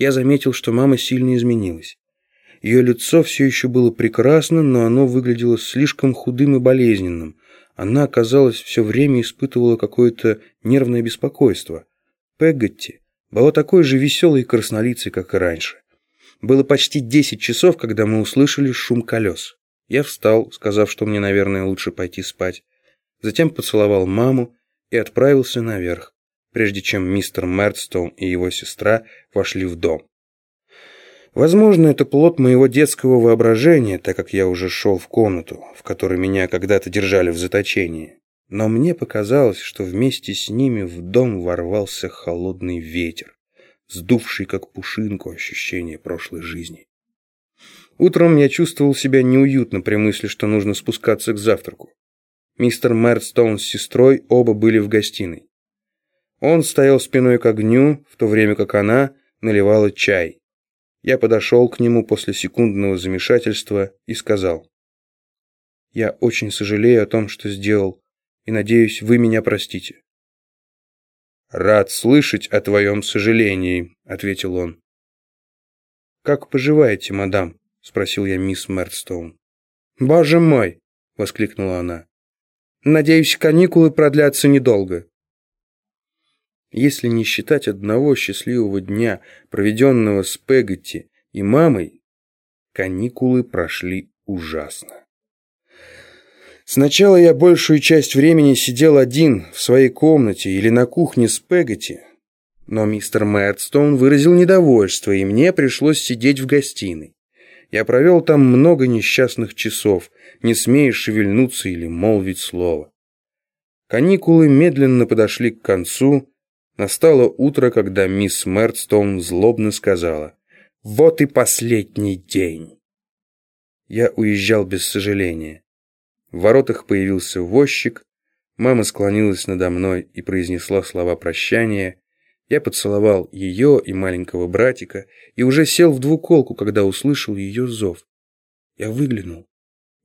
Я заметил, что мама сильно изменилась. Ее лицо все еще было прекрасно, но оно выглядело слишком худым и болезненным. Она, казалось, все время испытывала какое-то нервное беспокойство. Пегготти была такой же веселой и краснолицей, как и раньше. Было почти десять часов, когда мы услышали шум колес. Я встал, сказав, что мне, наверное, лучше пойти спать. Затем поцеловал маму и отправился наверх, прежде чем мистер Мертстоун и его сестра вошли в дом. Возможно, это плод моего детского воображения, так как я уже шел в комнату, в которой меня когда-то держали в заточении. Но мне показалось, что вместе с ними в дом ворвался холодный ветер, сдувший как пушинку ощущение прошлой жизни. Утром я чувствовал себя неуютно при мысли, что нужно спускаться к завтраку. Мистер Мертстоун с сестрой оба были в гостиной. Он стоял спиной к огню, в то время как она наливала чай. Я подошел к нему после секундного замешательства и сказал. «Я очень сожалею о том, что сделал, и надеюсь, вы меня простите». «Рад слышать о твоем сожалении», — ответил он. «Как поживаете, мадам?» — спросил я мисс Мертстоун. «Боже мой!» — воскликнула она. «Надеюсь, каникулы продлятся недолго». Если не считать одного счастливого дня, проведенного с Пегати и мамой, каникулы прошли ужасно. Сначала я большую часть времени сидел один в своей комнате или на кухне с Пегати, но мистер Мэтстоун выразил недовольство, и мне пришлось сидеть в гостиной. Я провел там много несчастных часов, не смея шевельнуться или молвить слово. Каникулы медленно подошли к концу, Настало утро, когда мисс Мертстоун злобно сказала «Вот и последний день». Я уезжал без сожаления. В воротах появился возчик, мама склонилась надо мной и произнесла слова прощания. Я поцеловал ее и маленького братика и уже сел в двуколку, когда услышал ее зов. Я выглянул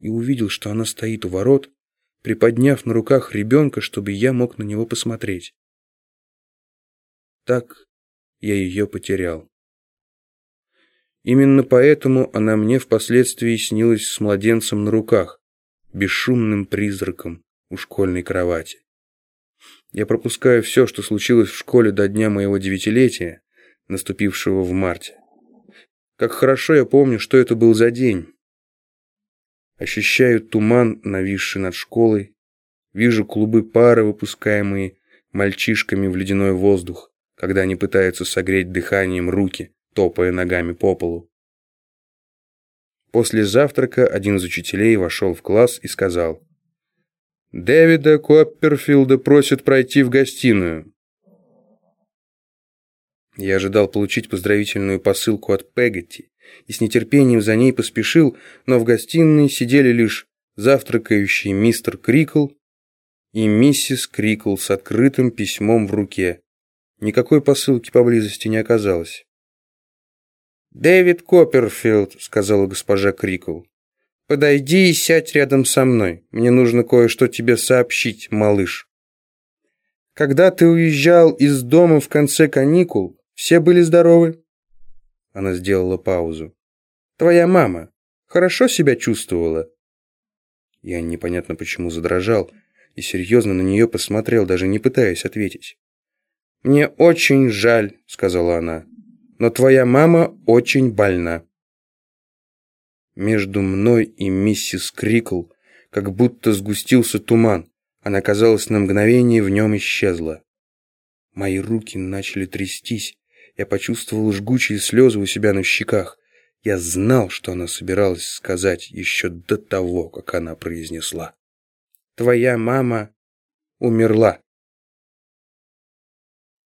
и увидел, что она стоит у ворот, приподняв на руках ребенка, чтобы я мог на него посмотреть. Так я ее потерял. Именно поэтому она мне впоследствии снилась с младенцем на руках, бесшумным призраком у школьной кровати. Я пропускаю все, что случилось в школе до дня моего девятилетия, наступившего в марте. Как хорошо я помню, что это был за день. Ощущаю туман, нависший над школой, вижу клубы пара, выпускаемые мальчишками в ледяной воздух когда они пытаются согреть дыханием руки, топая ногами по полу. После завтрака один из учителей вошел в класс и сказал, «Дэвида Копперфилда просят пройти в гостиную». Я ожидал получить поздравительную посылку от Пегати и с нетерпением за ней поспешил, но в гостиной сидели лишь завтракающий мистер Крикл и миссис Крикл с открытым письмом в руке. Никакой посылки поблизости не оказалось. «Дэвид Копперфилд», — сказала госпожа Крикл. «Подойди и сядь рядом со мной. Мне нужно кое-что тебе сообщить, малыш». «Когда ты уезжал из дома в конце каникул, все были здоровы?» Она сделала паузу. «Твоя мама хорошо себя чувствовала?» Я непонятно почему задрожал и серьезно на нее посмотрел, даже не пытаясь ответить. «Мне очень жаль», — сказала она, — «но твоя мама очень больна». Между мной и миссис Крикл как будто сгустился туман. Она, казалось, на мгновение в нем исчезла. Мои руки начали трястись. Я почувствовал жгучие слезы у себя на щеках. Я знал, что она собиралась сказать еще до того, как она произнесла. «Твоя мама умерла».